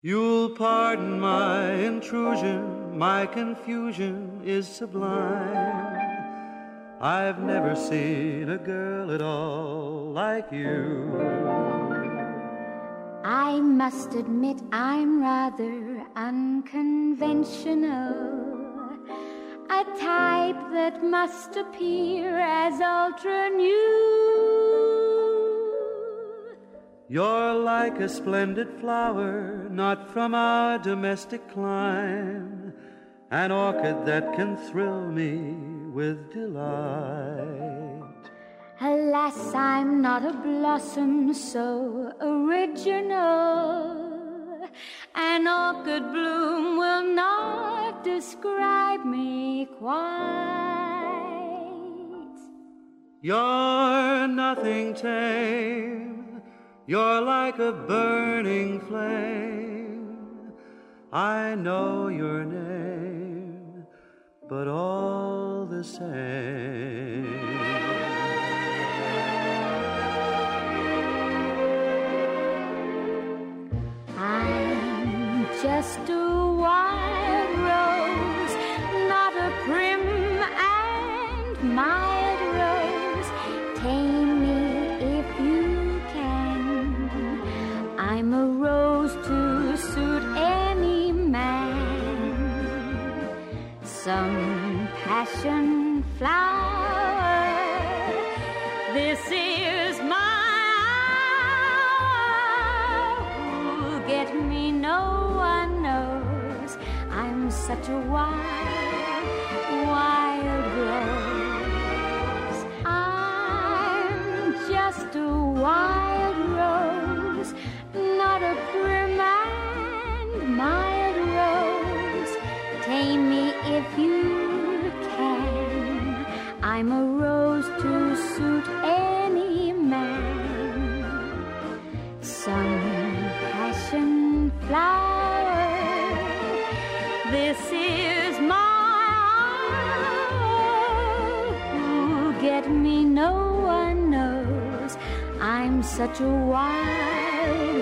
You'll pardon my intrusion, my confusion is sublime. I've never seen a girl at all like you. I must admit I'm rather unconventional. A type that must appear as ultra new. You're like a splendid flower, not from our domestic clime, an orchid that can thrill me with delight. Alas, I'm not a blossom so original. An orchid bloom will not describe me quite. You're nothing tame. You're like a burning flame. I know your name, but all the same. I'm just a wild rose, not a prim and mild Some passion flower. This is my hour. Who'll get me? No one knows. I'm such a wild, flower. This is my hour. Who'll get me? No one knows. I'm such a wild,